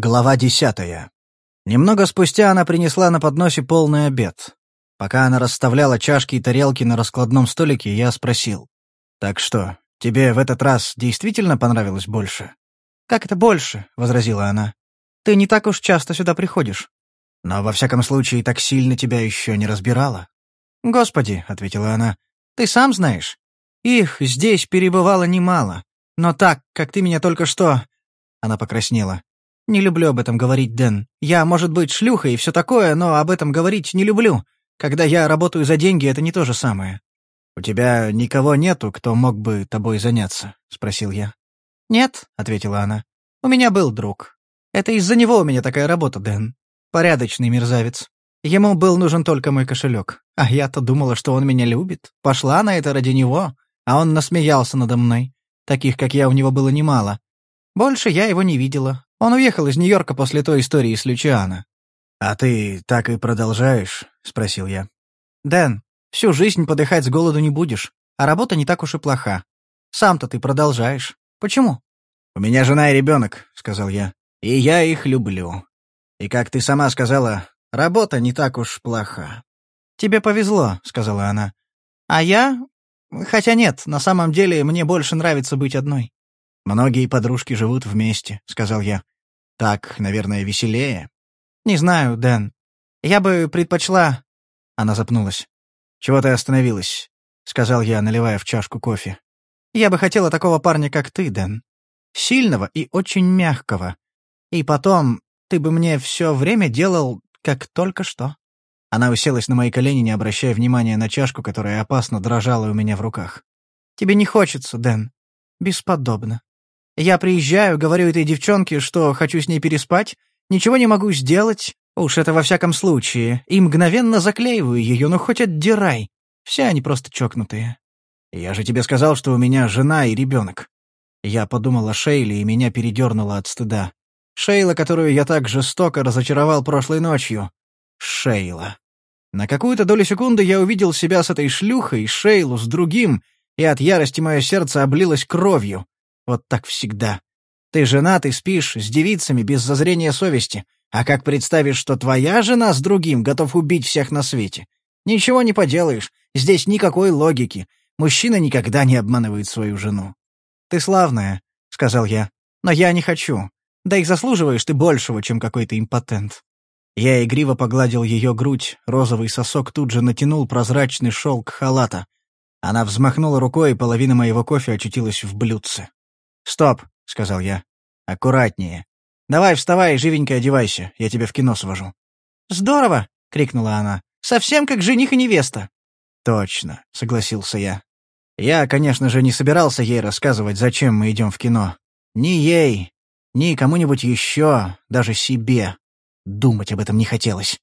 Глава десятая. Немного спустя она принесла на подносе полный обед. Пока она расставляла чашки и тарелки на раскладном столике, я спросил. «Так что, тебе в этот раз действительно понравилось больше?» «Как это больше?» — возразила она. «Ты не так уж часто сюда приходишь». «Но, во всяком случае, так сильно тебя еще не разбирала». «Господи», — ответила она, — «ты сам знаешь. Их здесь перебывало немало. Но так, как ты меня только что...» Она покраснела. «Не люблю об этом говорить, Дэн. Я, может быть, шлюха и все такое, но об этом говорить не люблю. Когда я работаю за деньги, это не то же самое». «У тебя никого нету, кто мог бы тобой заняться?» — спросил я. «Нет», — ответила она. «У меня был друг. Это из-за него у меня такая работа, Дэн. Порядочный мерзавец. Ему был нужен только мой кошелек. А я-то думала, что он меня любит. Пошла на это ради него. А он насмеялся надо мной. Таких, как я, у него было немало. Больше я его не видела. Он уехал из Нью-Йорка после той истории с Лючиано. «А ты так и продолжаешь?» — спросил я. «Дэн, всю жизнь подыхать с голоду не будешь, а работа не так уж и плоха. Сам-то ты продолжаешь. Почему?» «У меня жена и ребенок», — сказал я. «И я их люблю. И, как ты сама сказала, работа не так уж плоха». «Тебе повезло», — сказала она. «А я... Хотя нет, на самом деле мне больше нравится быть одной. «Многие подружки живут вместе», — сказал я. «Так, наверное, веселее». «Не знаю, Дэн. Я бы предпочла...» Она запнулась. «Чего ты остановилась?» — сказал я, наливая в чашку кофе. «Я бы хотела такого парня, как ты, Дэн. Сильного и очень мягкого. И потом, ты бы мне все время делал, как только что». Она уселась на мои колени, не обращая внимания на чашку, которая опасно дрожала у меня в руках. «Тебе не хочется, Дэн. Бесподобно. Я приезжаю, говорю этой девчонке, что хочу с ней переспать, ничего не могу сделать, уж это во всяком случае, и мгновенно заклеиваю ее, ну хоть отдирай. Все они просто чокнутые. Я же тебе сказал, что у меня жена и ребенок. Я подумал о Шейле, и меня передернуло от стыда. Шейла, которую я так жестоко разочаровал прошлой ночью. Шейла. На какую-то долю секунды я увидел себя с этой шлюхой, Шейлу с другим, и от ярости мое сердце облилось кровью. Вот так всегда. Ты женат и спишь с девицами без зазрения совести. А как представишь, что твоя жена с другим готов убить всех на свете? Ничего не поделаешь. Здесь никакой логики. Мужчина никогда не обманывает свою жену. «Ты славная», — сказал я. «Но я не хочу. Да и заслуживаешь ты большего, чем какой-то импотент». Я игриво погладил ее грудь, розовый сосок тут же натянул прозрачный шелк халата. Она взмахнула рукой, и половина моего кофе очутилась в блюдце. «Стоп», — сказал я. «Аккуратнее. Давай вставай и живенько одевайся, я тебя в кино свожу». «Здорово!» — крикнула она. «Совсем как жених и невеста». «Точно», — согласился я. Я, конечно же, не собирался ей рассказывать, зачем мы идем в кино. Ни ей, ни кому-нибудь еще, даже себе. Думать об этом не хотелось.